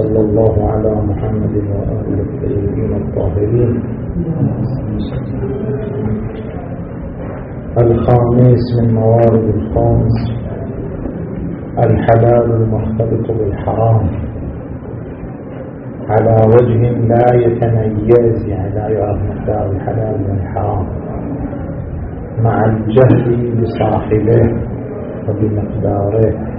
وصلى الله على محمد وآله الطيبين الطاهرين. الخامس من موارد الخمس الحلال المختلط بالحرام. على وجه لا يتميز يعني لا يعرف مقدار الحلال من الحرام. مع الجهل بصاحبه وبمقداره.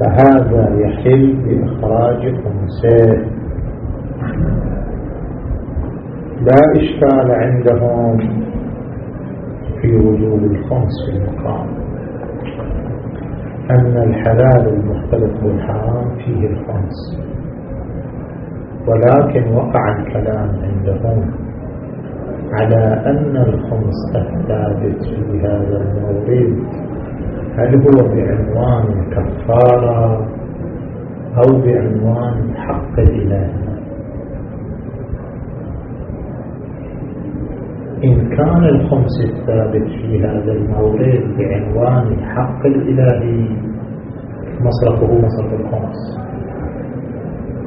فهذا يحل بإخراج خمسه لا إشكال عندهم في وجوب الخمس في المقام. أن الحلال المختلف بالحرام فيه الخمس. ولكن وقع الكلام عندهم على أن الخمس الثابت في هذا المورد. هل هو بعنوان كفارة أو بعنوان حق الإله. إن كان الخمس الثابت في هذا المورد بعنوان حق الإله مصرفه مصرف الخمس.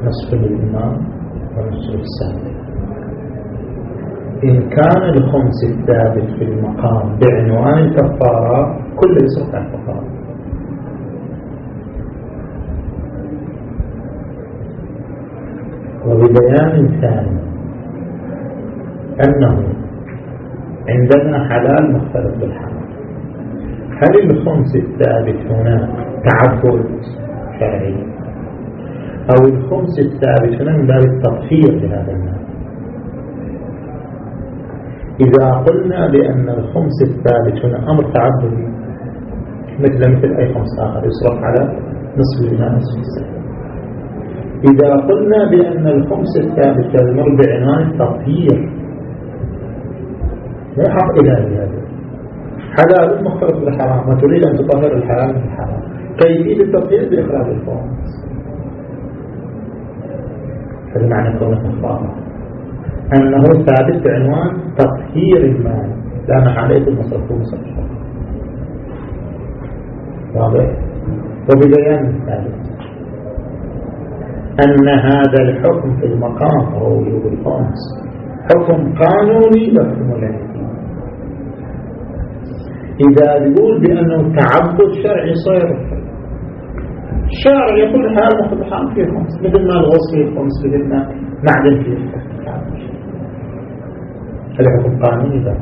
نصف للإمام ونصف السابق. إن كان الخمس الثابت في المقام بعنوان الكفارة كل عن الكفارة وببيان ثاني أنه عندنا حلال مختلف بالحرام هل الخمس الثابت هنا تعبد شرعي؟ أو الخمس الثابت هنا من باب التطهير لهذا المال إذا قلنا بأن الخمس الثابت هنا أمر تعبدي مثل مثل أي خمس آخر يصرف على نصف الماء نصف السنة إذا قلنا بأن الخمس الثابت يمر بعنوان التطهير مو حق إلهي هذا. حلال مختلط بالحرام. ما تريد أن تطهر الحلال من الحرام. كيفية التطهير؟ بإخراج الخمس هذا معنى كونه كفارة أنه ثابت بعنوان تطهير المال. لا محالية المصرف مصرف واضح؟ وببيان الثالث. أن هذا الحكم في المقام هو وجوب الخمس حكم قانوني لحكم العلم. إذا يقول بأنه تعبد شرعي صير الشارع يقول هذا مخطحان فيه خمس. مثل ما الغص فيه خمس مثل ما معدن فيه هذا حكم قانوني ذا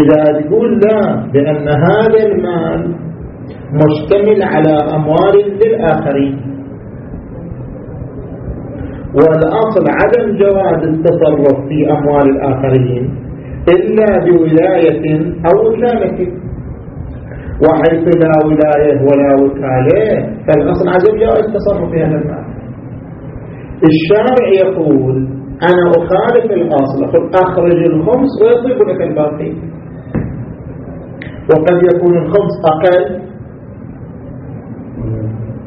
إذا يقول لا بأن هذا المال مشتمل على أموال للآخرين والأصل عدم جواز التصرف في أموال الآخرين إلا بولاية أو وكالة وحيث لا ولاية ولا وكالة فالأصل عدم جواز التصرف في هذا المال. الشارع يقول أنا أخالف الأصل أقول أخرج الخمس ويطيب لك الباقي. وقد يكون الخمس أقل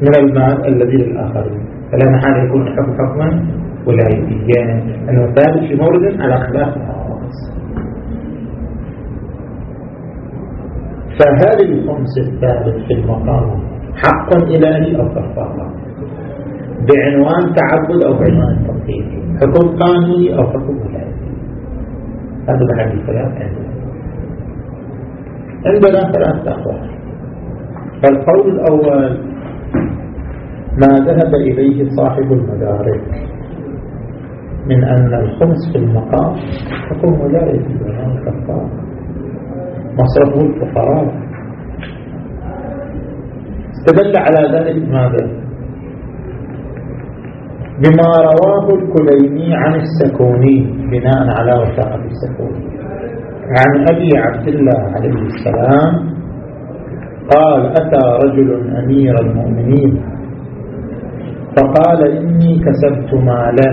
من المال الذي للآخرين. فلا محال يكون الحكم حكما ولايتيا أنه ثابت في مورد على خلاف الخاص فهل الخمس الثابت في المقام حق إلهي أو كفارة؟ بعنوان تعبد أو بعنوان تطهير حكم قانوني أو حكم ولايتي هذا محل الكلام عندنا عندنا ثلاثة أقوال فالقول الأول ما ذهب إليه صاحب المدارك من أن الخمس في المقام حكم ولاية بناء الكفار. مصرفه الفقراء. استدل على ذلك ماذا؟ بما رواه الكليني عن السكوني بناء على وثاقة السكوني. عن أبي عبد الله عليه السلام قال أتى رجل أمير المؤمنين فقال إني كسبت مالا.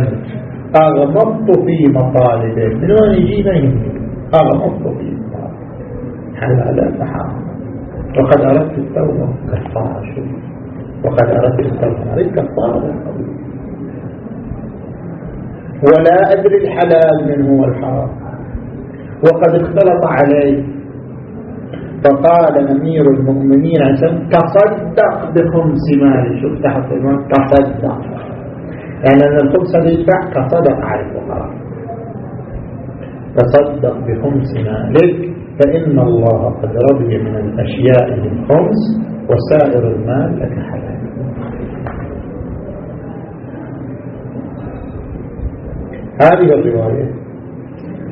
أغمضت في مطالبه من وين يجي ما أغمضت في مطالبه حلال فحرام وقد أردت التوبة كفارة وقد أردت التوبة. أريد كفارة ولا أدري الحلال من هو الحرام وقد اختلط علي فقال أمير المؤمنين عشان تصدق بخمس مال شوف تحت تصدق. يعني أن الخمس هذا يدفع كصدق على الفقراء. تصدق بخمس مالك فإن الله قد رضي من الأشياء بالخمس وسائر المال لك حلال هذه الرواية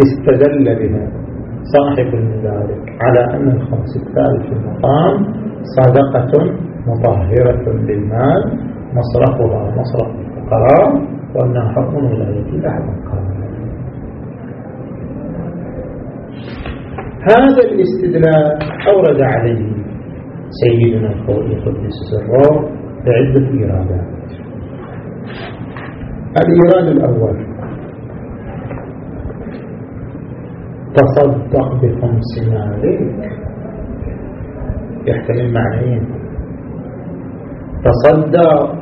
استدل بها صاحب ذلك على أن الخمس الثالث في المقام صدقة مطهرة للمال مصرفها مصرف الفقراء وأنها حكم ولاية أحد هذا الاستدلال أورد عليه سيدنا الخوئي قدس سره بعدة إيرادات الإيراد الأول تصدق بخمس مالك يحتمل معنيين. تصدق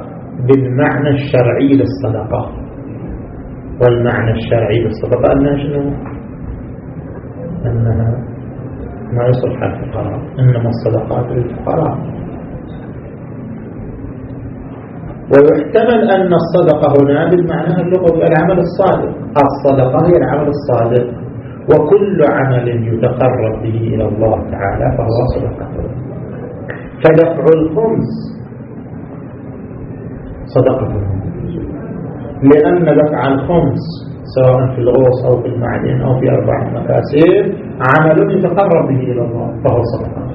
بالمعنى الشرعي للصدقة. والمعنى الشرعي للصدقة أنها شنو؟ أنها ما يصلح الفقراء إنما الصدقات للفقراء. ويحتمل أن الصدقة هنا بالمعنى اللغوي العمل الصادق. الصدقة هي العمل الصادق. وكل عمل يتقرب به إلى الله تعالى فهو صدقة. فدفع الخمس صدقة. لأن دفع الخمس سواء في الغوص أو في المعدن أو في أربع مكاسب عمل يتقرب به إلى الله فهو صدقة.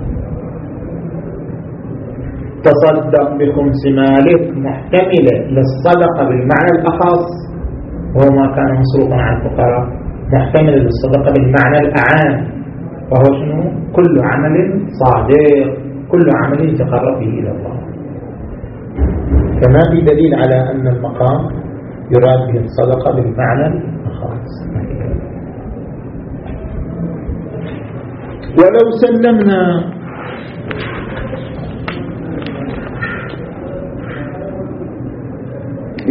تصدق بخمس مالك محتملة للصدقة بالمعنى الأخص. وهو ما كان مصروفا على الفقراء. محتمل للصدقة بالمعنى الأعام وهو شنو؟ كل عمل صادق كل عمل يتقرب به إلى الله. كما في دليل على أن المقام يراد به الصدقة بالمعنى الخاص. ولو سلمنا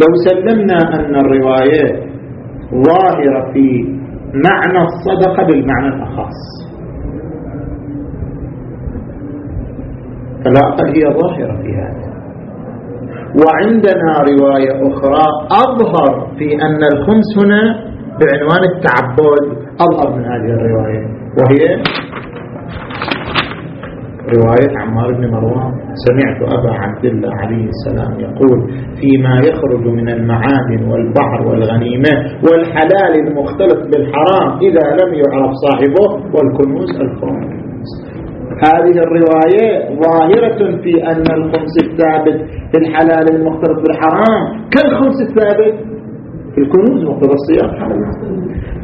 لو سلمنا أن الروايات ظاهرة في معنى الصدقة بالمعنى الأخص. فلا هي ظاهرة في هذا. وعندنا رواية أخرى أظهر في أن الخمس هنا بعنوان التعبد أظهر من هذه الرواية وهي رواية عمار بن مروان سمعت أبا عبد الله عليه السلام يقول فيما يخرج من المعادن والبحر والغنيمة والحلال المختلط بالحرام إذا لم يعرف صاحبه والكنوز الخمس هذه الرواية ظاهرة في أن الخمس الثابت في الحلال المختلط بالحرام كالخمس الثابت في الكنوز مقتضى الصيام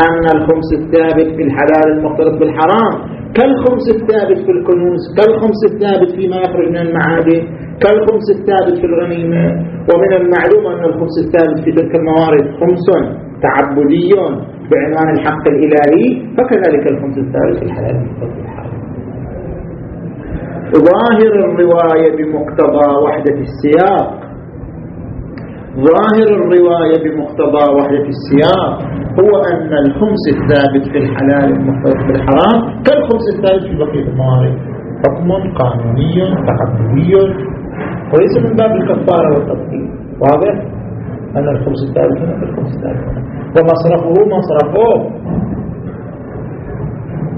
أن الخمس الثابت في الحلال المختلط بالحرام كالخمس الثابت في الكنوز كالخمس الثابت فيما يخرج من المعادن كالخمس الثابت في الغنيمة. ومن المعلوم أن الخمس الثابت في تلك الموارد خمس تعبدي بعنوان الحق الإلهي فكذلك الخمس الثابت في الحلال ظاهر الرواية بمقتضى وحدة السياق. ظاهر الرواية بمقتضى وحدة السياق هو أن الخمس الثابت في الحلال المختلف في الحرام كالخمس الثابت في بقية الموارد. حكم قانوني تعبدي وليس من باب الكفارة والتطبيق واضح؟ أن الخمس الثابت هنا الخمس الثابت. ومصرفه مصرفه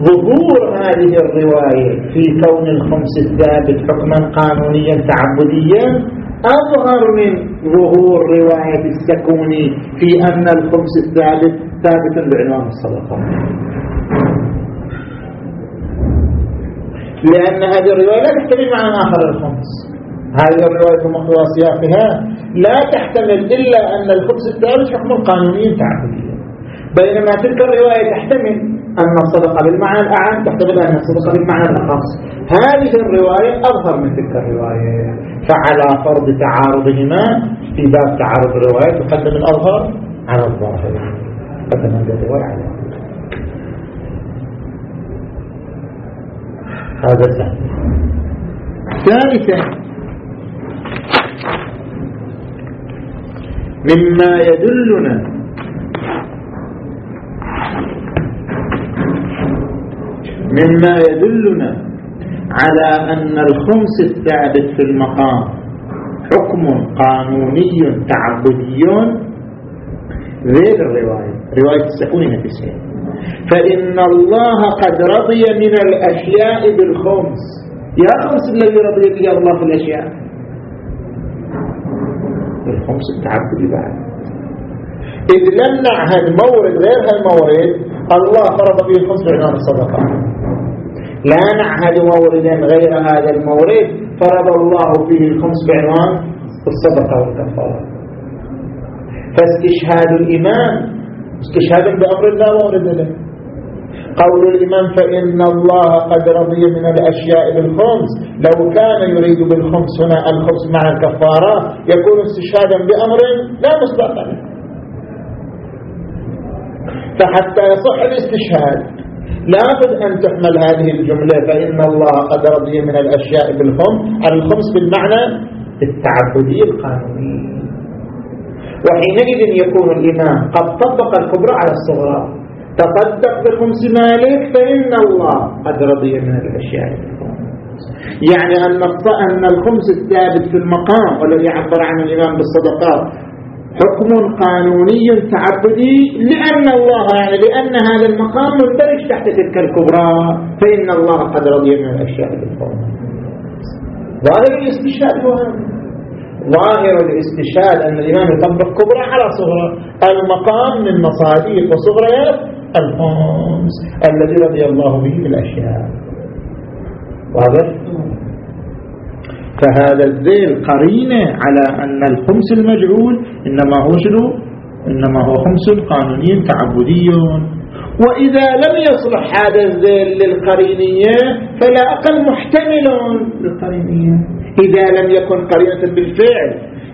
ظهور هذه الرواية في كون الخمس الثابت حكما قانونيا تعبديا أظهر من ظهور رواية السكوني في أن الخمس الثابت ثابت بعنوان الصدقة. لأن هذه الرواية لا تحتمل معنى آخر الخمس. هذه الرواية بمقتضى سياقها. لا تحتمل إلا أن الخمس الثابت حكم قانوني تعبدي بينما تلك الرواية تحتمل أن الصدقة بالمعنى الأعم تحتمل أن الصدقة بالمعنى الأخص. هذه الرواية أظهر من تلك الرواية. فعلى فرض تعارضهما في باب تعارض الروايات تقدم الأظهر على الظاهر. قدم هذه الرواية على هذا سهل. ثالثا مما يدلنا مما يدلنا على أن الخمس الثابت في المقام حكم قانوني تعبدي. غير الرواية. رواية السكون نفسها فإن الله قد رضي من الأشياء بالخمس. يا خمس الذي رضي به الله في الأشياء. الخمس التعبدي بعد. إذ لم نعهد مورد غير هالمورد الله فرض به الخمس بعنوان الصدقة لا نعهد موردا غير هذا المورد. فرض الله فيه الخمس بعنوان الصدقة والكفارة. فاستشهاد الإمام استشهاد بأمر لا مورد له قول الإمام فإن الله قد رضي من الأشياء بالخمس. لو كان يريد بالخمس هنا الخمس مع الكفارة يكون استشهادا بأمر لا مصدق فحتى يصح الاستشهاد. لابد أن تحمل هذه الجملة فإن الله قد رضي من الأشياء بالخمس الخمس بالمعنى التعبدي القانوني. وحينئذ يكون الإمام قد طبق الكبرى على الصغرى. تصدق بخمس مالك فإن الله قد رضي من الأشياء يعني أن الخمس الثابت في المقام والذي عبر عن الإمام بالصدقات حكم قانوني تعبدي لأن الله يعني لأن هذا المقام مندرج تحت تلك الكبرى فإن الله قد رضي من الأشياء بالقول ظاهر الاستشهاد هو ظاهر الاستشهاد أن الإمام يطبق كبرى على صغرى. المقام من مصاديق وصغريات الخمس الذي رضي الله به بالأشياء. واضح؟ فهذا الذيل قرينة على أن الخمس المجعول إنما هو شنو؟ إنما هو خمس قانوني تعبدي وإذا لم يصلح هذا الذيل للقرينية فلا أقل محتمل للقرينية. إذا لم يكن قرينة بالفعل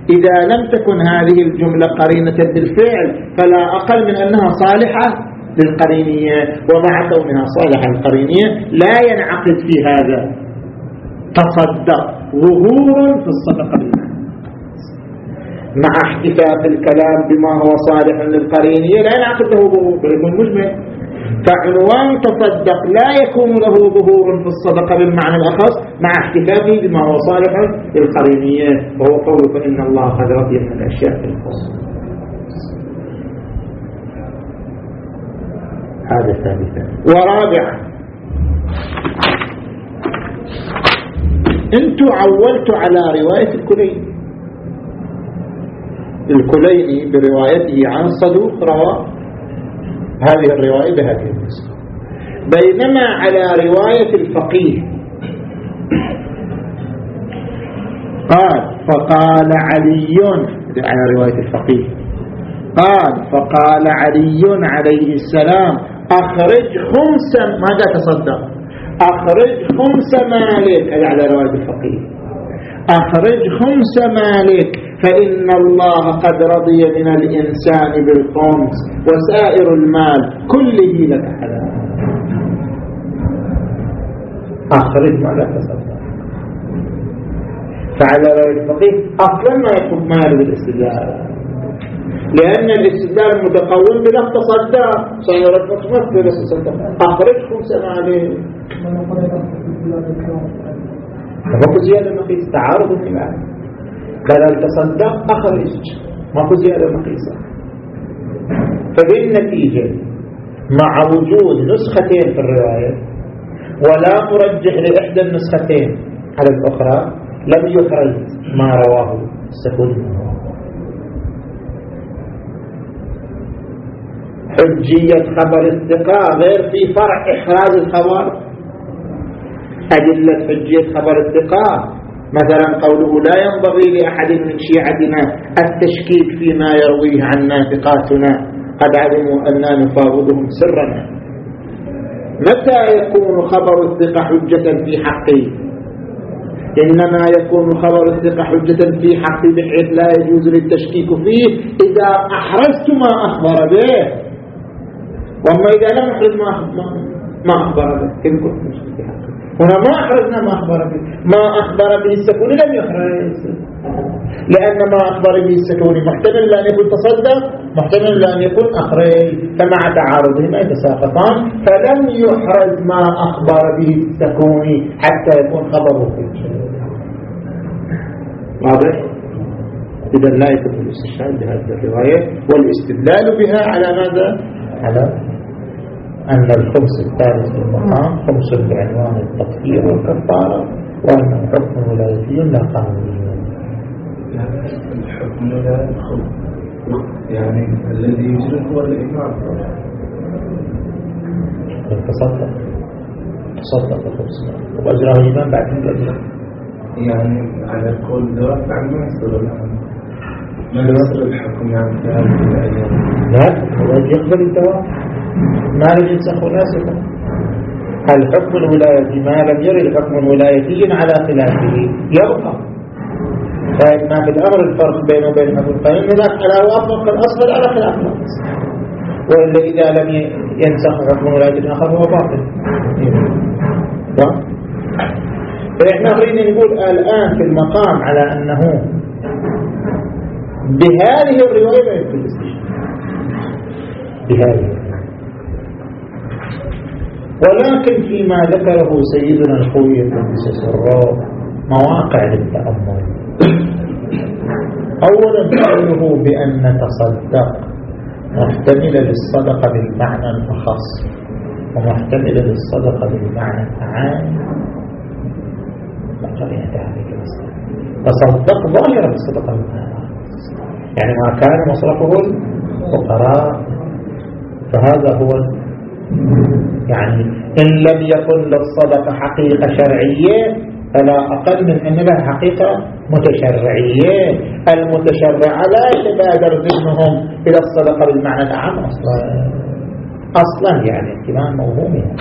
إذا لم تكن هذه الجملة قرينة بالفعل فلا أقل من أنها صالحة للقرينية. ومع كونها صالحة للقرينية لا ينعقد في هذا تصدق. ظهور في الصدقة. مع احتفاف الكلام بما هو صالح للقرينية لا ينعقد له ظهور يكون مجمل فعنوان تصدق لا يكون له ظهور في الصدقة بالمعنى الأخص مع احتفافه بما هو صالح للقرينية وهو قولك إن الله قد رضي من الأشياء في الخص هذا ثالثا. ورابعا أنتوا عولتوا على رواية الكليني الكليني بروايته عن صدوق روى هذه الرواية بهذه النسخة. بينما على رواية الفقيه. قال فقال علي على رواية الفقيه. قال فقال علي عليه السلام أخرج خمسا. ماذا تصدق. أخرج خمس مالك. هذا على رواية الفقيه. أخرج خمس مالك. فإن الله قد رضي من الإنسان بالخمس وسائر المال كله لك حلال أخرج ما لا تصدق فعلى رواية الفقيه. أصلا ما يكون مال بالاستدلال. لأن الاستدلال المتقوم بلا تصدق مصمت بلا تصدق أخرج خمس مالك ماكو زيادة مقيس تعارض الكلام بدل تصدق أخرج. ماكو زيادة مقيسة فبالنتيجة مع وجود نسختين في الرواية ولا مرجح لإحدى النسختين. على الأخرى لم يخرج ما رواه السكوني حجية خبر الثقة غير في فرع إخراج الخبر. أدلة حجية خبر الثقة. مثلا قوله لا ينبغي لأحد من شيعتنا التشكيك فيما يرويه عنا ثقاتنا قد علموا أننا نفاوضهم سرنا متى يكون خبر الثقة حجة في حقي إنما يكون خبر الثقة حجة في حقي بحيث لا يجوز للتشكيك فيه إذا أحرزت ما أخبر به. وأما إذا لم أحرز ما أخبر به. كيف حقي هنا ما أخرجنا ما أخبر به. ما أخبر به السكون لم يخرج. لأن ما أخبر به السكوني محتمل أن يكون تصدق محتمل أن يكون أخرج. فمع تعارضهما يتساقطان فلم يحرز ما أخبر به السكوني حتى يكون خبره في واضح؟ إذا لا يكون الاستشهاد بهذه الرواية والاستدلال بها على ماذا؟ على أن الخمس الثالث في المقام خمس بعنوان التطهير والكفارة وأنه حكم ولايتي لا قانوني الحكم لا يعني الذي يجري هو الإمام تصدق. تصدق الخمس وأجره الإمام بعد من يعني على كل ذوات بعد ما يصير الحكم يعني في هذه الأيام لا هو يقبل الدوام ما لم ينسخ ناسخا. الحكم الولايتي ما لم يرد حكم ولايتي على خلافه. يبقى. طيب ما في الأمر الفرق بينه وبين أبو القيم هناك على وافق الأصل على خلاف الأصل وإلا إذا لم ينسخ حكم ولاية آخر هو باطل. فإحنا نريد نقول الآن في المقام على أنه بهذه الرواية لا يمكن الاستشهاد بهذه ولكن فيما ذكره سيدنا الخوي بن سسراء مواقع للتأمل أولا قوله بأن تصدق محتملة للصدقة بالمعنى الأخص ومحتملة للصدقة بالمعنى الأعام بقرية ذلك تصدق ظاهرة بالصدقة بالمعنى يعني ما كان مصرفه الفقراء. فهذا هو يعني إن لم يكن للصدقة حقيقة شرعية فلا أقل من أن لها حقيقة متشرعية. المتشرعة لا يتبادر ذهنهم إلى الصدقة بالمعنى العام أصلا. أصلا يعني احتمال موهوم يعني.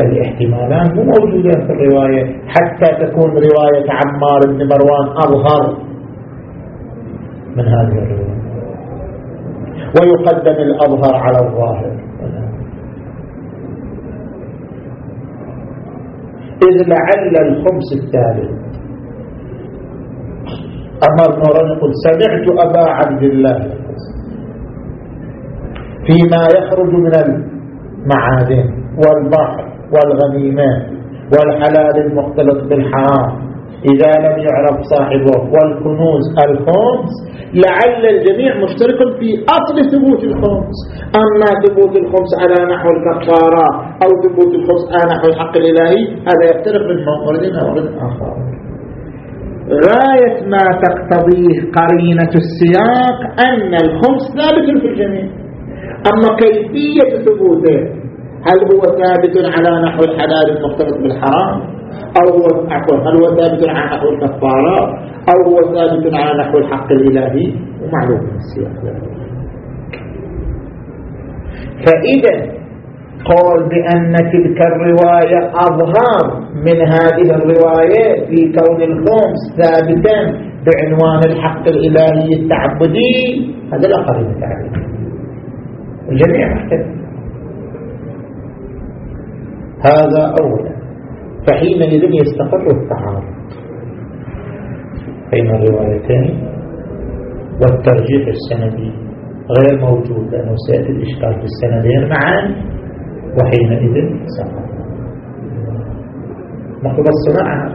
فالاحتمالان مو في الرواية. حتى تكون رواية عمار بن مروان أظهر من هذه الرواية. ويقدم الأظهر على الظاهر. إذ لعل الخمس الثالث. أمر نوران يقول سمعت أبا عبد الله. فيما يخرج من المعادن والبحر. والغنيمات والحلال المختلط بالحرام. إذا لم يعرف صاحبه والكنوز الخمس لعل الجميع مشترك في أصل ثبوت الخمس. أما ثبوت الخمس على نحو الكفارة أو ثبوت الخمس على نحو الحق الإلهي هذا يفترق من مورد إلى مورد آخر. غاية ما تقتضيه قرينة السياق أن الخمس ثابت في الجميع. أما كيفية ثبوته هل هو ثابت على نحو الحلال المختلط بالحرام أو هو عفوا هل هو ثابت على نحو الكفارة؟ أو هو ثابت على نحو الحق الإلهي؟ ومعلوم السياق فإذا قول بأن تلك الرواية أظهر من هذه الرواية في كون الخمس ثابتا بعنوان الحق الإلهي التعبدي هذا لا قريب تعريف الجميع محتاج هذا أولا. فحينئذ يستقر التعارض بين الروايتين. والترجيح السندي غير موجود لأنه سيأتي الإشكال في السندين معا وحينئذ سقط. نقول الصناعة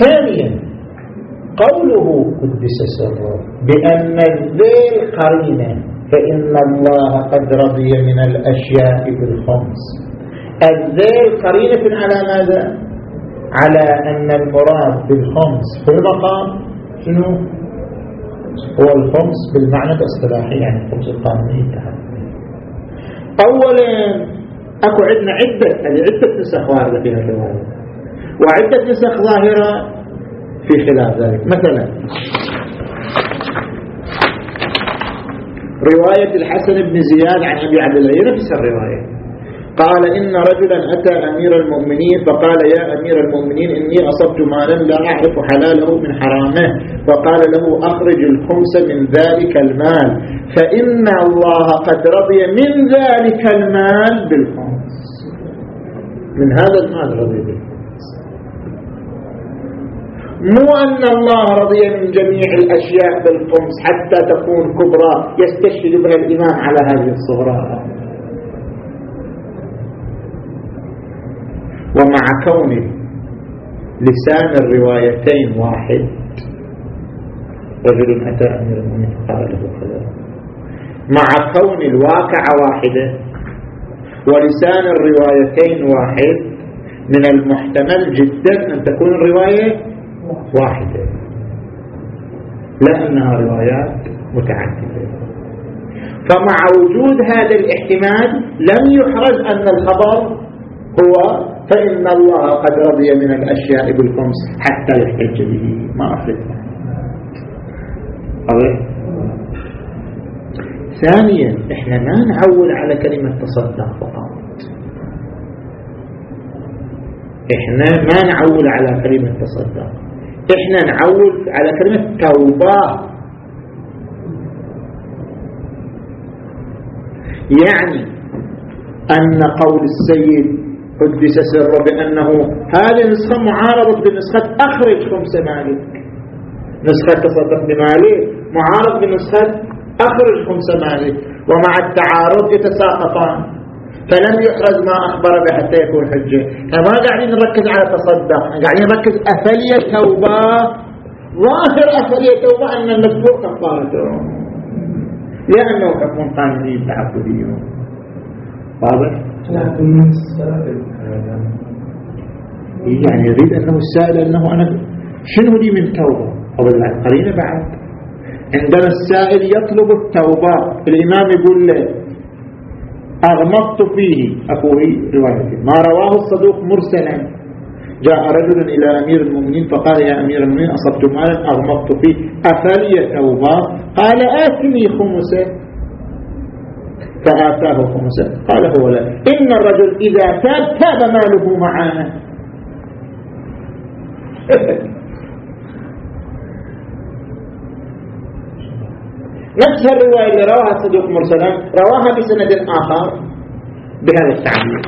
ثانيا قوله قدس سره بأن الذيل قرينه فإن الله قد رضي من الأشياء بالخمس الذيل قرينة على ماذا؟ على أن المراد بالخمس في المقام شنو؟ هو الخمس بالمعنى الاصطلاحي يعني الخمس القانوني أولا أكو عندنا عدة يعني عدة نسخ واردة في الرواية وعدة نسخ ظاهرة في خلاف ذلك. مثلا رواية الحسن بن زياد عن أبي عبد الله نفس الرواية. قال إن رجلا أتى أمير المؤمنين فقال يا أمير المؤمنين إني أصبت مالا لا أعرف حلاله من حرامه. فقال له أخرج الخمس من ذلك المال فإن الله قد رضي من ذلك المال بالخمس. من هذا المال رضي به. مو أن الله رضي من جميع الأشياء بالخمس حتى تكون كبرى يستشهد بها الإمام على هذه الصغرى. ومع كون لسان الروايتين واحد رجل أتى أمير المؤمنين قال له كذا مع كون الواقعة واحدة ولسان الروايتين واحد من المحتمل جدا أن تكون الرواية واحدة. لا أنها روايات متعددة. فمع وجود هذا الاحتمال لم يحرز أن الخبر هو فإن الله قد رضي من الأشياء بالخمس حتى يحتج به ما أفلت ثانيا إحنا ما نعول على كلمة تصدق فقط. إحنا ما نعول على كلمة تصدق. إحنا نعول على كلمة توبة. يعني أن قول السيد قدس سره بأنه هذه النسخة معارضة بنسخة أخرج خمس مالك. نسخة تصدق بمالك معارض بنسخة أخرج خمس مالك. ومع التعارض يتساقطان. فلم يحرز ما أخبر به حتى يكون حجة. فما قاعدين نركز على تصدق. قاعدين نركز أفلية توبة. ظاهر أفلية توبة أن المذكور كفارته. لأنه حكم قانوني تعبدي. واضح؟ يعني يريد أنه السائل أنه أنا شنو لي من توبة؟ أو القرينة بعد. عندما السائل يطلب التوبة. الإمام يقول له أغمضت فيه. أخوي رواية ما رواه الصدوق مرسلا. جاء رجل إلى أمير المؤمنين فقال يا أمير المؤمنين أصبت مالا؟ أغمضت فيه. أفلي توبة قال آتني خمسة فآتاه خمسة قال هو لا. إن الرجل إذا تاب تاب ماله معانا. نفس الرواية اللي رواها صدوق مرسلا رواها بسند آخر بهذا التعبير.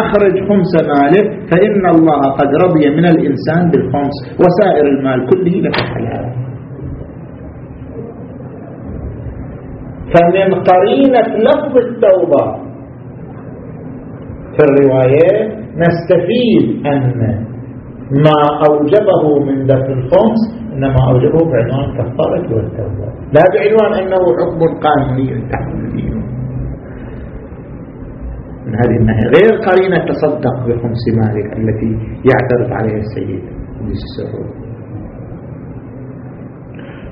أخرج خمس ماله فإن الله قد رضي من الإنسان بالخمس وسائر المال كله لك حلال فمن قرينة لفظ التوبة في الرواية نستفيد أن ما أوجبه من دفع الخمس إنما أوجبه بعنوان كفارة والتوبة. لا بعنوان أنه حكم قانوني تحكم الدين من هذه الناحية. غير قرينة تصدق بخمس مالك التي يعترض عليها السيد قدس السرور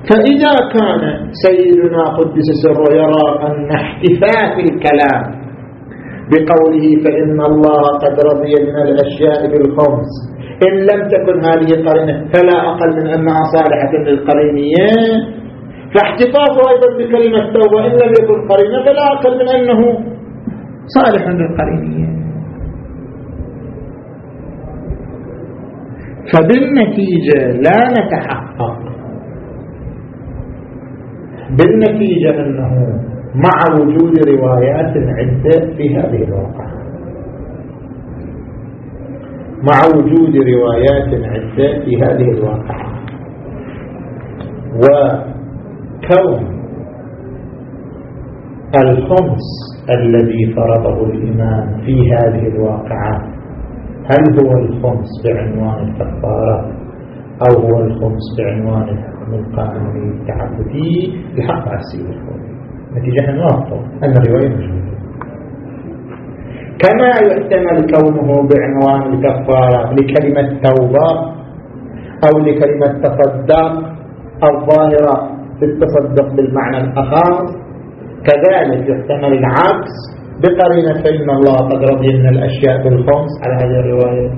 فإذا كان سيدنا قدس سره يرى أن احتفاء الكلام بقوله فإن الله قد رضي من الأشياء بالخمس إن لم تكن هذه القرينة فلا أقل من أنها صالحة للقرينية فاحتفاظه أيضا بكلمة توبة إن لم يكن قرينة فلا أقل من أنه صالح للقرينية فبالنتيجة لا نتحقق. بالنتيجة أنه مع وجود روايات عدة في هذه الواقعة. مع وجود روايات عدة في هذه الواقعة. وكون الخمس الذي فرضه الإمام في هذه الواقعة هل هو الخمس بعنوان الكفارة أو هو الخمس بعنوان الحكم القانوني التعبدي بحق عسير الخمس نتيجة واضحة. أن الرواية مجموعة كما يحتمل كونه بعنوان الكفارة لكلمة توبة أو لكلمة تصدق الظاهرة في التصدق بالمعنى الأخر. كذلك يحتمل العكس بقرينة فإن الله قد رضي من الأشياء بالخمس على هذه الرواية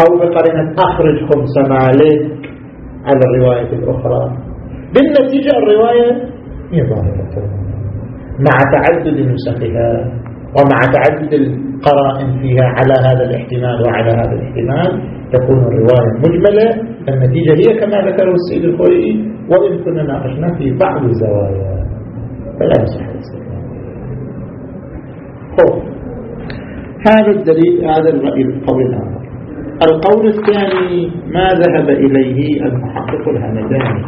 أو بقرينة أخرج خمس مالك على الرواية الأخرى. بالنتيجة الرواية هي ظاهرة مع تعدد نسخها. ومع تعدد القرائن فيها على هذا الاحتمال وعلى هذا الاحتمال تكون الرواية مجملة النتيجة هي كما ذكره السيد الخوئي وإن كنا ناقشنا في بعض الزوايا. فلا يصح هذا الدليل هذا الرأي القول القول الثاني ما ذهب إليه المحقق الهمداني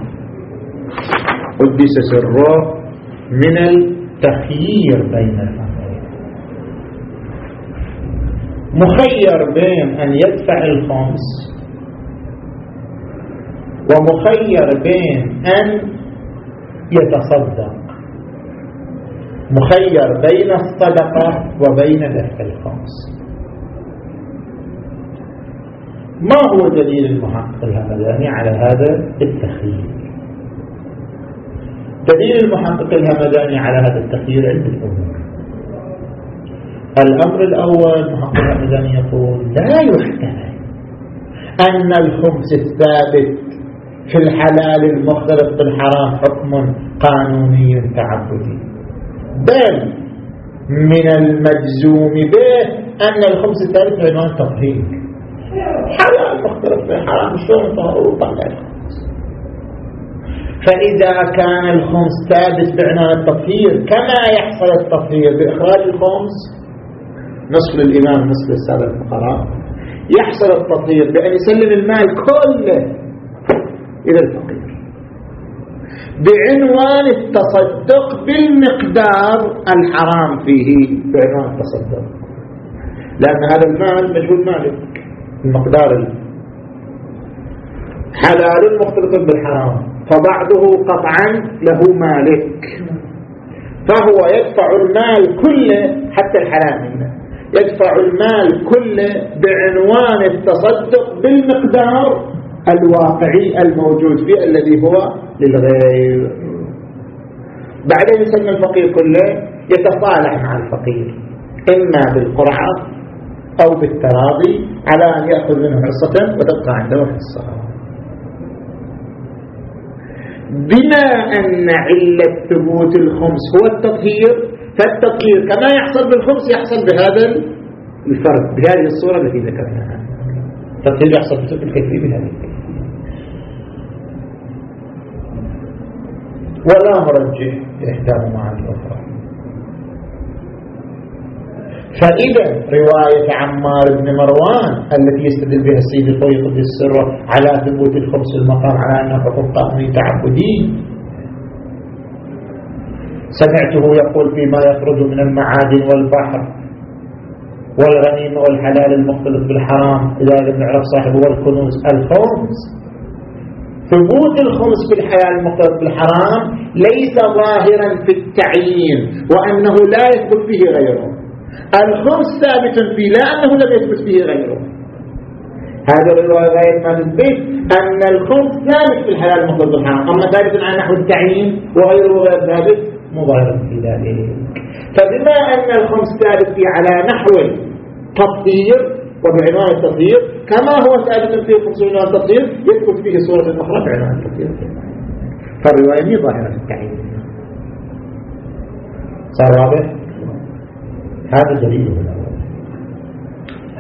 قدس سره من التخيير بين مخير بين أن يدفع الخمس ومخير بين أن يتصدق. مخير بين الصدقة وبين دفع الخمس. ما هو دليل المحقق الهمداني على هذا التخيير. دليل المحقق الهمداني على هذا التخيير عند الأمور الأمر الأول المحقق الهمداني يقول لا يحتمل أن الخمس الثابت في الحلال المختلف بالحرام حكم قانوني تعبدي. بل من المجزوم به أن الخمس الثالث عنوان تطهير. حلال مختلف بالحرام شلون طهر؟ وطلع فإذا كان الخمس ثابت بعنوان التطهير كما يحصل التطهير بإخراج الخمس نصف للإمام نصف للسادة الفقراء. يحصل التطهير بأن يسلم المال كله إلى الفقير. بعنوان التصدق بالمقدار الحرام فيه. بعنوان التصدق. لأن هذا المال مجهول مالك. المقدار حلال مختلط بالحرام. فبعضه قطعا له مالك. فهو يدفع المال كله حتى الحلال منه. يدفع المال كله بعنوان التصدق بالمقدار الواقعي الموجود فيه الذي هو للغير. بعدين يسمى الفقير كله يتصالح مع الفقير إما بالقرعة أو بالتراضي على أن يأخذ منه حصة وتبقى عنده حصة. بما أن علة ثبوت الخمس هو التطهير فالتطهير كما يحصل بالخمس يحصل بهذا الفرق بهذه الصورة التي ذكرناها التطهير يحصل بشكل الكيفية بهذه الكيفية ولا مرجح إحداهما عن الأخرى. فإذا رواية عمار بن مروان التي يستدل بها السيد الخوي قدس السر على ثبوت الخمس المقام على أنه حقوق قانوني تعبدي سمعته يقول فيما يخرج من المعادن والبحر والغنيم والحلال المختلط بالحرام إذا لم يعرف صاحبه والكنوز الخمس ثبوت الخمس في الحياة المختلط بالحرام ليس ظاهرا في التعيين وأنه لا يثبت به غيره. الخمس ثابت فيه لا أنه لم يثبت فيه غيره. هذا الرواية غاية ما نثبت أن الخمس ثابت في الحلال المطلق بالحرام. أما ثابت على نحو التعيين وغيره غير ثابت مظاهر في ذلك. فبما أن الخمس ثابت على نحو تطهير وبعنوان التطهير كما هو ثابت فيه خمس بعنوان التطهير يثبت فيه صورة أخرى بعنوان التطهير فالرواية هي ظاهرة في التعيين. صار واضح؟ هذا دليل.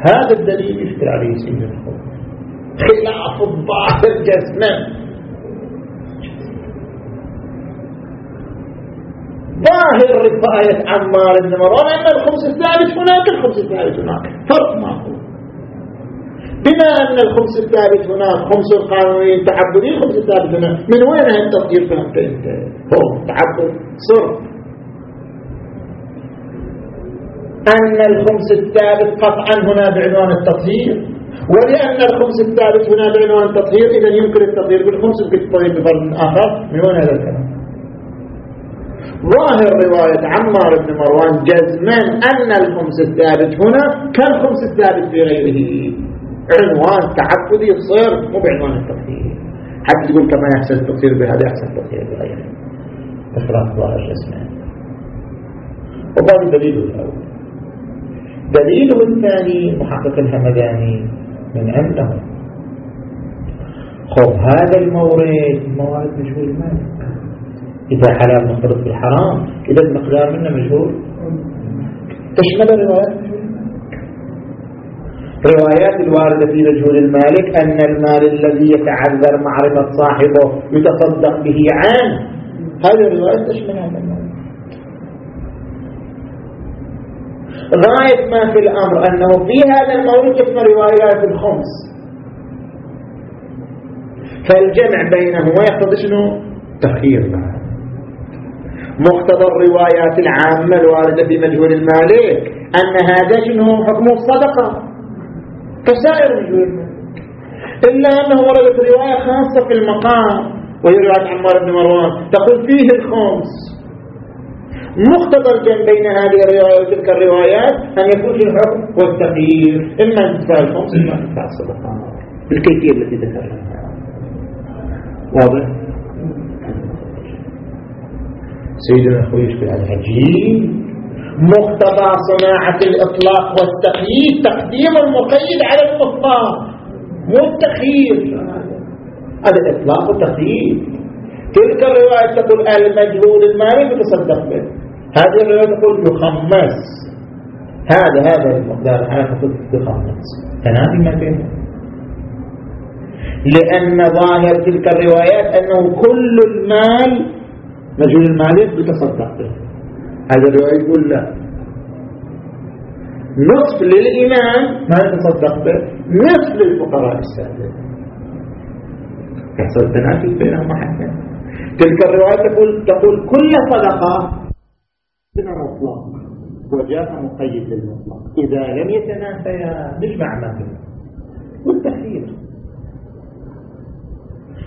هذا الدليل يشكل عليه سيد الخوف خلاف الظاهر جسما ظاهر رفاية عمار بن مروان أن الخمس الثالث هناك الخمس الثالث هناك. فرق معقول بما أن الخمس الثالث هناك خمس القانوني تعبدي الخمس الثالث هناك. من وين هالتطهير فهمت أنت. هو تعبد. صرف. أن الخمس الثالث قطعا هنا بعنوان التطهير. ولأن الخمس الثالث هنا بعنوان التطهير إذا يمكن التطهير بالخمس يمكن التطهير بفرد آخر. من وين هذا الكلام؟ ظاهر رواية عمار بن مروان جزما أن الخمس الثالث هنا كالخمس الثالث في غيره. عنوان تعبدي يصير مو بعنوان التطهير حتى تقول كما يحسن التطهير بهذا يحسن التطهير بغيره. إخلاص ظاهر جسمه وهذا دليل الأول دليله الثاني محقق الهمداني من أنه خب هذا المورد موارد مجهول المال إذا حلال مختلط بالحرام إذا المقدار منه مجهول. تشمل الروايات؟ روايات الواردة في مجهول المالك أن المال الذي يتعذر معرفة صاحبه يتصدق به عنه هذه الروايات تشمل هذا المال غاية ما في الأمر أنه في هذا المورد اسمه روايات الخمس. فالجمع بينهما يقتضي شنو؟ تخيير مقتضى الروايات العامة الواردة في مجهول المالك أن هذا شنو؟ حكم الصدقة. كسائر مجهول المالك. إلا أنه وردت رواية خاصة في المقام وهي رواية عمار بن مروان تقول فيه الخمس. مقتضى الجمع بين هذه الروايات وتلك الروايات أن يكون الحكم والتغيير إما انتفاع الخمس إما انتفاع الصدقات بالكيفية التي ذكرناها. واضح؟ سيدنا على العجيب مقتضى صناعة الإطلاق والتقييد تقديم المقيد على المطلق مو التخيير. هذا إطلاق وتقييد تلك الرواية تقول المجهول المالي يتصدق به. هذه الرواية تقول يخمس. هذا هذا المقدار الحالة تقول يخمس. تنادي ما بينهم. لأن ظاهر تلك الروايات أنه كل المال مجهول المال يتصدق به هذا الرواية يقول لا. نصف للإمام ما يتصدق به نصف للفقراء السادة يحصل تنافي بينهما حتى تلك الرواية تقول تقول كل صدقة من المطلق. وجاء مقيد للمطلق. إذا لم يتنافيا مش معنى والتخيير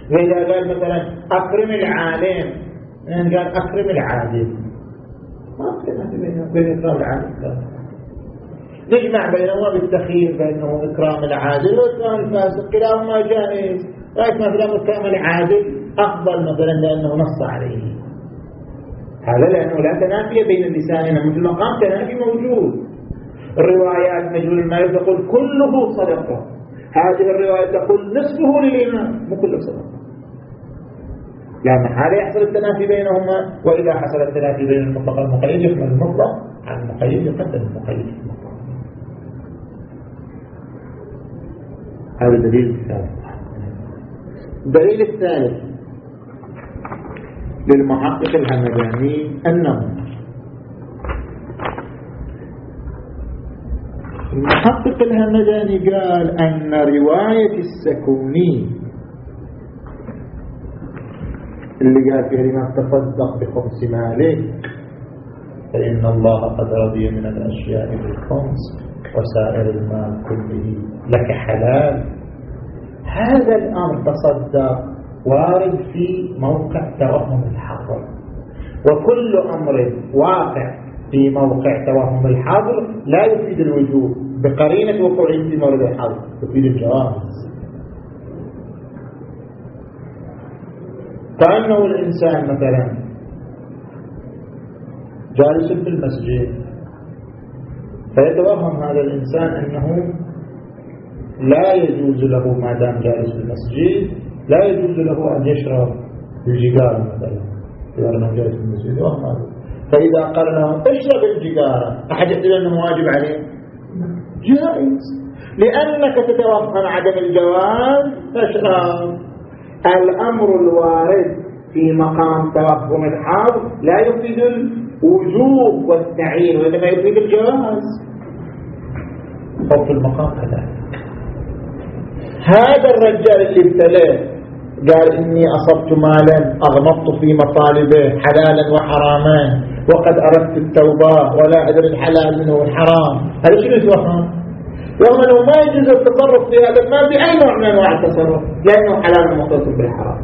فإذا قال مثلا أكرم العالم. يعني قال أكرم العادل ما في بين إكرام العادل نجمع بينهما بالتخيير بأنه إكرام العادل وإكرام الفاسق كلاهما جائز. لكن مثلا إكرام العادل أفضل مثلا لأنه نص عليه. هذا لأنه لا تنافي بين اللسانين مثل مقام تنافي موجود. الروايات مجهول المال تقول كله صدقة. هذه الرواية تقول نصفه للإمام مو كله صدقة. لأن هذا يحصل التنافي بينهما وإذا حصل التنافي بين المطلق والمقيد يحمل المطلق. عن المقيد يقدم المقيد المطلق. هذا الدليل الثالث. الدليل الثالث. للمحقق الهمداني أنه المحقق الهمداني قال أن رواية السكوني اللي قال فيها لما تصدق بخمس مالك فإن الله قد رضي من الأشياء بالخمس وسائر المال كله. لك حلال. هذا الأمر تصدق وارد في موقع توهم الحظر. وكل أمر واقع في موقع توهم الحظر لا يفيد الوجوب بقرينة وقوعه في مورد الحظر يفيد الجواز. كأنه الإنسان مثلا جالس في المسجد فيتوهم هذا الإنسان أنه لا يجوز له ما دام جالس في المسجد لا يجوز له أن يشرب الجدار مثلا إذا أنه جالس في المسجد فإذا قال له اشرب الجدار أحد يحتاج أنه واجب عليه جائز. لأنك تتوهم عدم الجواز فاشرب. الأمر الوارد في مقام توهم الحظ لا يفيد الوجوب والتعيين وإنما يفيد الجواز. أو في المقام كذلك هذا الرجال اللي ابتلاه قال إني أصبت مالا أغمضت في مطالبه حلالا وحراما وقد أردت التوبة ولا أدري الحلال منه الحرام هذا شنو يتوهم رغم ما يجوز التصرف في هذا المال بأي نوع من أنواع التصرف؟ لأنه حلال مختص بالحرام.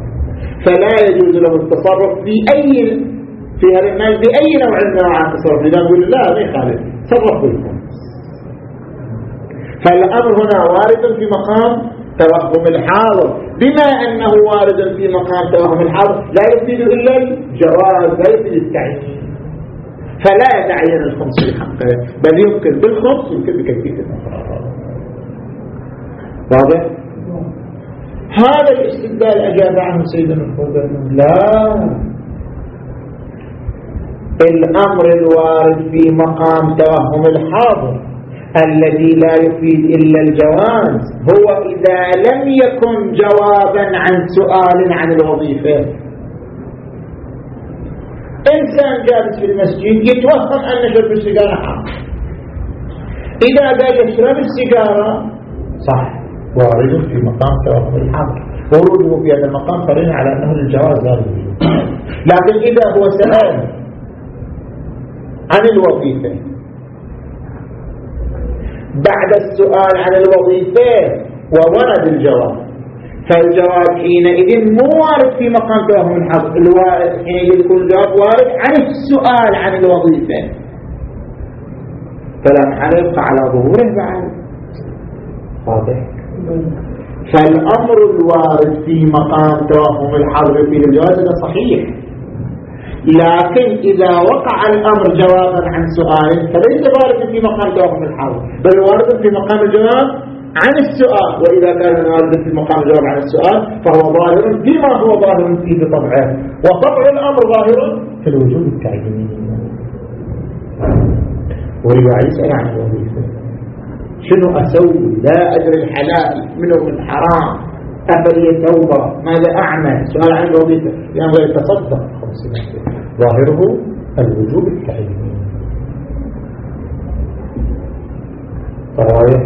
فلا يجوز له التصرف في أي في هذا المال بأي نوع من أنواع التصرف. إذا نقول لا ما يخالف. تصرف بالكم فالأمر هنا وارد في مقام توهم الحاضر. بما أنه وارد في مقام توهم الحاضر لا يفيد إلا الجواز لا يفيد التعيين. فلا يتعين الخمس حقه بل يمكن بالخمس يمكن بكيفية أخرى واضح؟ هذا الاستدلال أجاب عنه سيدنا الخوذان لا الأمر الوارد في مقام توهم الحاضر الذي لا يفيد إلا الجواز هو إذا لم يكن جوابا عن سؤال عن الوظيفة. إنسان جالس في المسجد يتوهم أن شرب السيجارة حرام إذا قال يشرب السيجارة صح. وارد في مقام توهم الحظر وروده في هذا المقام قرين على أنه الجواز لا لكن إذا هو سأل عن الوظيفة. بعد السؤال عن الوظيفة وورد الجواب. فالجواب حينئذ مو وارد في مقام توهم الحظر الوارد حينئذ يكون الجواب وارد عن السؤال عن الوظيفة. فلا محل يبقى على ظهوره بعد. واضح؟ فالأمر الوارد في مقام توهم الحظر فيه الجواز هذا صحيح. لكن إذا وقع الأمر جوابا عن سؤال فليس وارد في مقام توهم الحظر بل وارد في مقام الجواب عن السؤال وإذا كان وارد في مقام الجواب عن السؤال فهو ظاهر فيما هو ظاهر فيه بطبعه. وطبع الأمر ظاهر في الوجود التعييني ورباعي يسأل عن الوظيفة شنو أسوي؟ لا أدري الحلال منه من حرام. أفلي توبة ماذا أعمل؟ سؤال عن الوظيفة. يعني يتصدق. ظاهره الوجوب التعييني رايح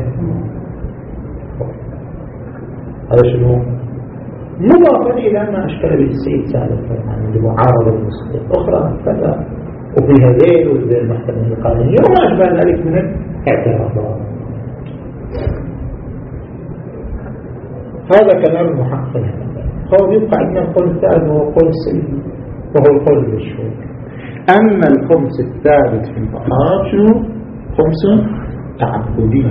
هذا شنو؟ مضافا إلى ما أشكل به السيد يعني لمعارضة المسلمين أخرى كذا وفيها ذيل وذيل المحكمة القانونية. وما أشبه ذلك من الاعتراضات هذا كلام المحقق هو يبقى عندنا القول الثالث وهو القول السليم وهو القول المشهور. أما الخمس الثالث في الفقرات شنو؟ خمس تعبدي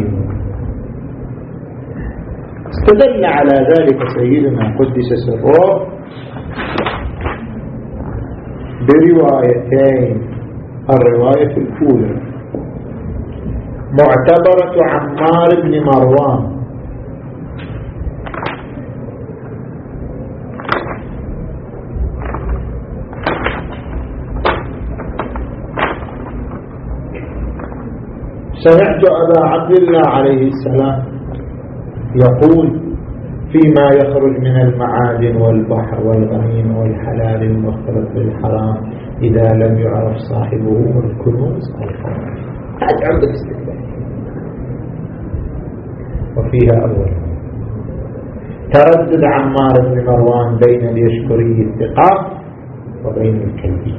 استدل على ذلك سيدنا قدس سره بروايتين الرواية الأولى معتبرة عمار بن مروان. سمعت أبا عبد الله عليه السلام يقول فيما يخرج من المعادن والبحر والغنيم والحلال المختلط بالحرام إذا لم يعرف صاحبه والكنوز الحرام. هذا عند الاستقبال. وفيها أول. تردد عمار بن مروان بين اليشكري الثقة وبين الكلبي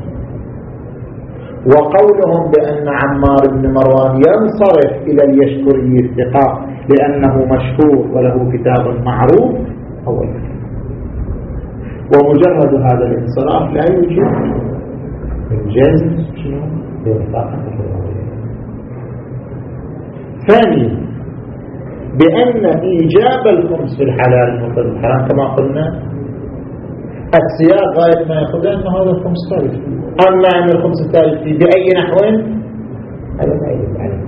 وقولهم بأن عمار بن مروان ينصرف إلى اليشكري الثقة لأنه مشهور وله كتاب معروف. أول ومجرد هذا الانصراف لا يوجد. الجزم ثانيا بأن إيجاب الخمس في الحلال المطلق الحرام كما قلنا السياق غاية ما يأخذ أن هذا الخمس ثالث أما أن الخمس الثالث بأي نحو؟ هذا ما يجب عليه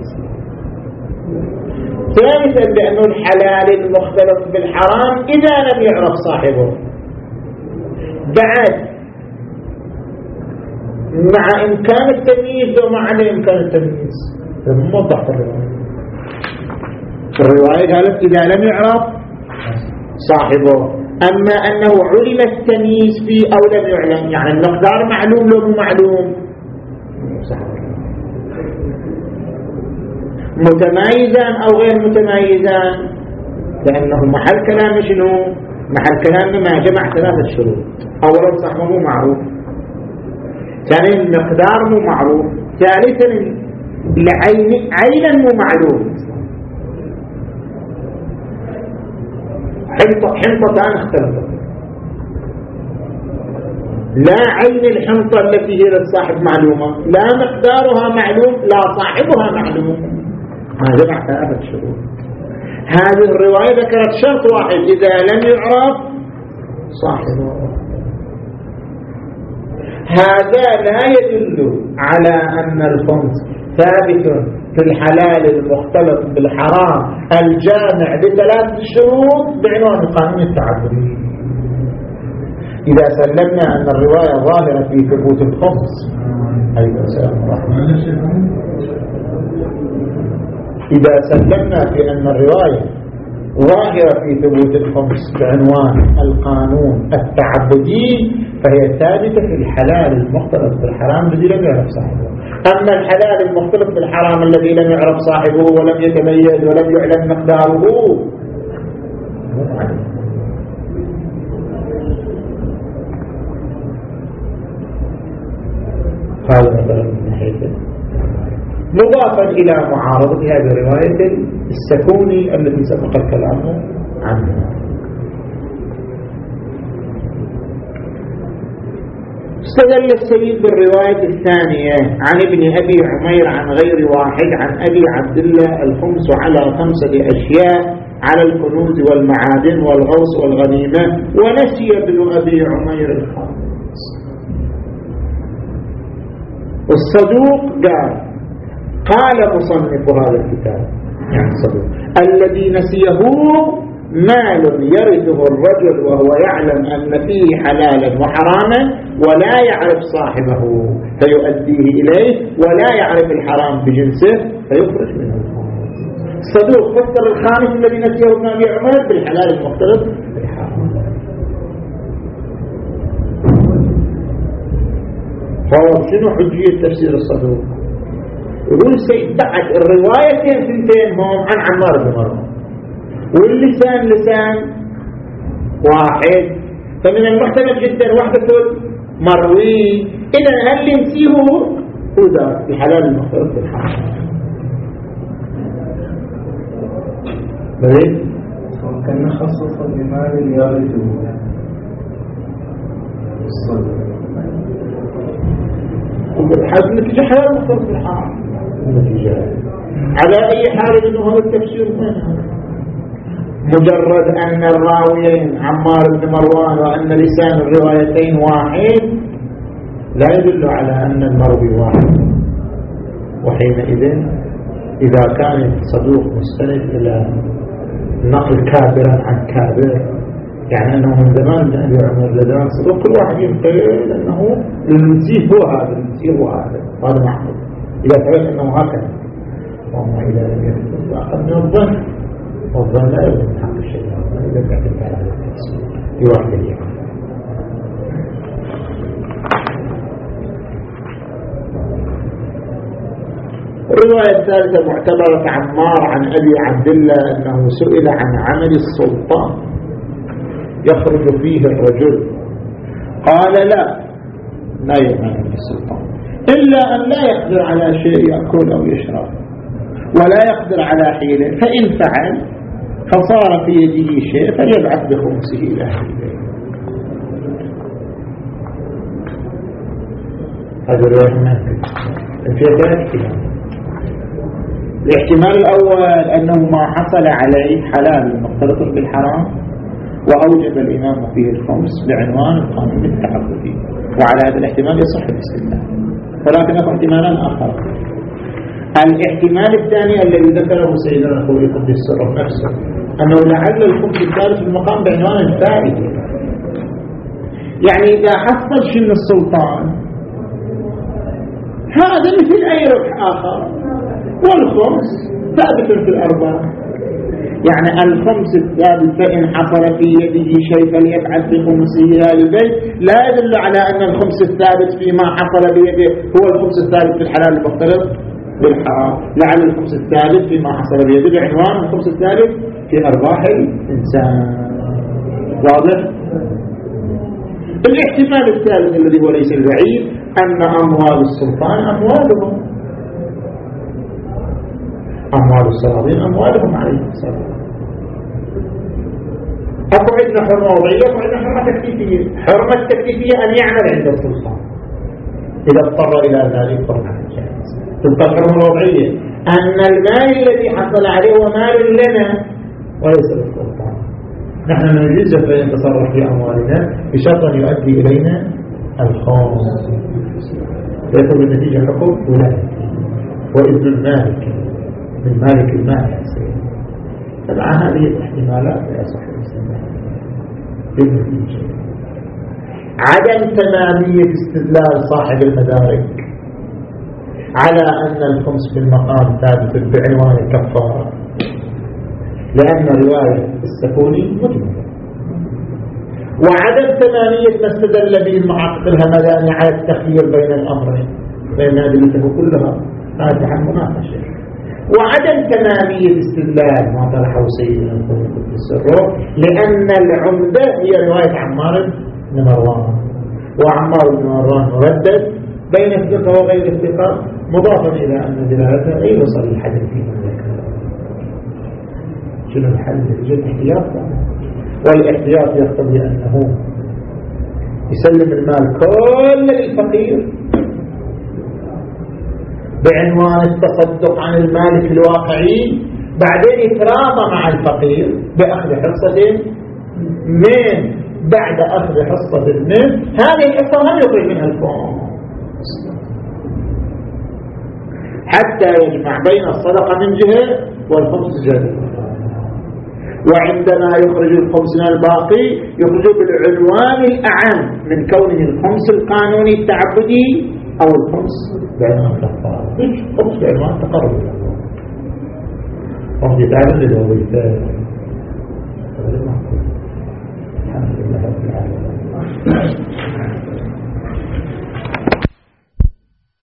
ثالثا بأن الحلال المختلط بالحرام إذا لم يعرف صاحبه. بعد. مع إمكان التمييز ومع عدم إمكان التمييز. في الرواية الرواية قالت إذا لم يعرف صاحبه. أما أنه علم التمييز فيه أو لم يعلم يعني المقدار معلوم لو مو معلوم. متمايزان أو غير متمايزان لأنه محل كلام شنو؟ محل كلام ما جمع ثلاثة شروط. أولا صح مو معروف. ثانيا المقدار مو معروف. ثالثا العين عينا مو معلوم. حنطة حنطتان اختلفت لا عين الحنطة التي هي للصاحب معلومة لا مقدارها معلوم لا صاحبها معلوم. هذا بعد ثلاثة شروط هذه الرواية ذكرت شرط واحد إذا لم يعرف صاحبه. هذا لا يدل على أن الخمس ثابت في الحلال المختلط بالحرام الجامع لثلاث شروط بعنوان القانون التعبدي إذا سلمنا أن الرواية ظاهرة في ثبوت الخمس أيضا إذا سلمنا في أن الرواية ظاهرة في ثبوت الخمس بعنوان القانون التعبدي فهي ثابتة في الحلال المختلط بالحرام الذي لم يعرف صاحبه. أما الحلال المختلط بالحرام الذي لم يعرف صاحبه ولم يتميز ولم يعلم مقداره هذا مثلا من ناحية مضافا إلى معارضة هذه الرواية السكوني التي سبق الكلام عنها. استدل السيد بالرواية الثانية عن ابن أبي عمير عن غير واحد عن أبي عبد الله الخمس على خمسة أشياء على الكنوز والمعادن والغوص والغنيمة ونسي ابن أبي عمير الخامس الصدوق قال قال مصنف هذا الكتاب. الصدوق الذي نسيه مال يرثه الرجل وهو يعلم أن فيه حلالا وحراما ولا يعرف صاحبه فيؤديه إليه ولا يعرف الحرام بجنسه فيخرج منه. صدوق فسر الخامس الذي نسيه ابن أبي عمر بالحلال المختلط بالحرام فهو شنو حجية تفسير الصدوق؟ يقول السيد بعد الروايتين سنتين هم عن عمار بن مروان واللسان لسان واحد. فمن المحتمل جدا وحدة مروي. إذا هل ينسيه؟ هو ذا الحلال المختلط بالحرام بل كان خصص بمال يرثه هذه النتيجة حلال مختلط بالحرام على أي حال أنه هذا التفسير؟ مجرد أن الراويين عمار بن مروان وأن لسان الروايتين واحد لا يدل على أن المروي واحد. وحينئذ إذا كان الصدوق مستند إلى نقل كابرا عن كابر يعني أنه من زمان من أبي عمر كل واحد ينقل أنه المسيح هو هذا المسيح هو هذا هذا محمود. إذا ثبت أنه هكذا وأما إذا لم يثبت فأقل من الظن. والظن لا من حق الشيطان إذا كانت على هذا في واحد اليوم الرواية الثالثة معتبرة عمار عن أبي عبد الله أنه سئل عن عمل السلطان يخرج فيه الرجل. قال لا لا يعمل السلطان. إلا أن لا يقدر على شيء يأكل أو يشرب ولا يقدر على حيله فإن فعل فصار في يده شيء فليبعث بخمسه إلى أهله هذا ما ثلاث احتمال الاحتمال الأول أنه ما حصل عليه حلال مختلط بالحرام وأوجب الإمام فيه الخمس بعنوان القانون التعبدي وعلى هذا الاحتمال يصح الاستدلال. ولكن احتمالان آخر. الاحتمال الثاني الذي ذكره سيدنا الخوي قدس السر نفسه أنه لعل الخبز الثالث في المقام بعنوان الفائدة يعني إذا حصل شن السلطان هذا مثل أي ربح آخر. والخمس ثابت في الأرباح. يعني الخمس الثابت فإن حصل في يده شيء فليبعث بخمسه إلى البيت. لا يدل على أن الخمس الثابت فيما حصل بيده هو الخمس الثابت في الحلال المختلط بالحرام لعل الخمس الثالث فيما حصل بيده بعنوان الخمس الثالث في أرواح الإنسان. واضح؟ الاحتمال الثالث الذي هو ليس البعيد أن أموال السلطان أموالهم. أموال السلاطين أموالهم عليه السلام أكو عندنا حرمة وضعية أكو عندنا حرمة تكليفية حرمة التكليفية أن يعمل عند السلطان. إذا اضطر إلى ذلك فرنا تبقى الحرمة الوضعية. أن المال الذي حصل عليه هو مال لنا وليس للسلطان. نحن نجيز فإن نتصرف في أموالنا بشرط أن يؤدي إلينا الخاص فيكون النتيجة حكم ولاية وإذن المالك. من مالك المال. فمع هذه الاحتمالات لا يصح. الاستدلال بالنتيجة عدم تمامية استدلال صاحب المدارك على أن الخمس في المقام ثابت بعنوان الكفارة لأن رواية السكوني مجملة. وعدم ثمانية ما استدل به المعقد الهمداني على التخيير بين الأمرين. فإن أدلته كلها فاتحة المناقشة وعدم تمامية استدلال ما طرحه سيدنا الخلق في السر لأن العمدة هي رواية عمار بن مروان. وعمار بن مروان مردد بين الثقة وغير الثقة مضافا إلى أن دلالته غير صريحة في ذكر. شنو الحل؟ يجب احتياط والاحتياط يقتضي أنه يسلم المال كله للفقير بعنوان التصدق عن المالك الواقعي بعدين يتراضى مع الفقير بأخذ حصة من بعد أخذ حصة من هذه الحصة هم يخرج منها الفون حتى يجمع بين الصدقة من جهة والخمس جهة. وعندما يخرج الخمس من الباقي يخرج بالعنوان الأعم من كونه الخمس القانوني التعبدي أو الخمس بعنوان الكفار ليش خمس بعنوان تقرب. إلى الله وقد يتعلم لله بالفعل الحمد لله رب العالمين.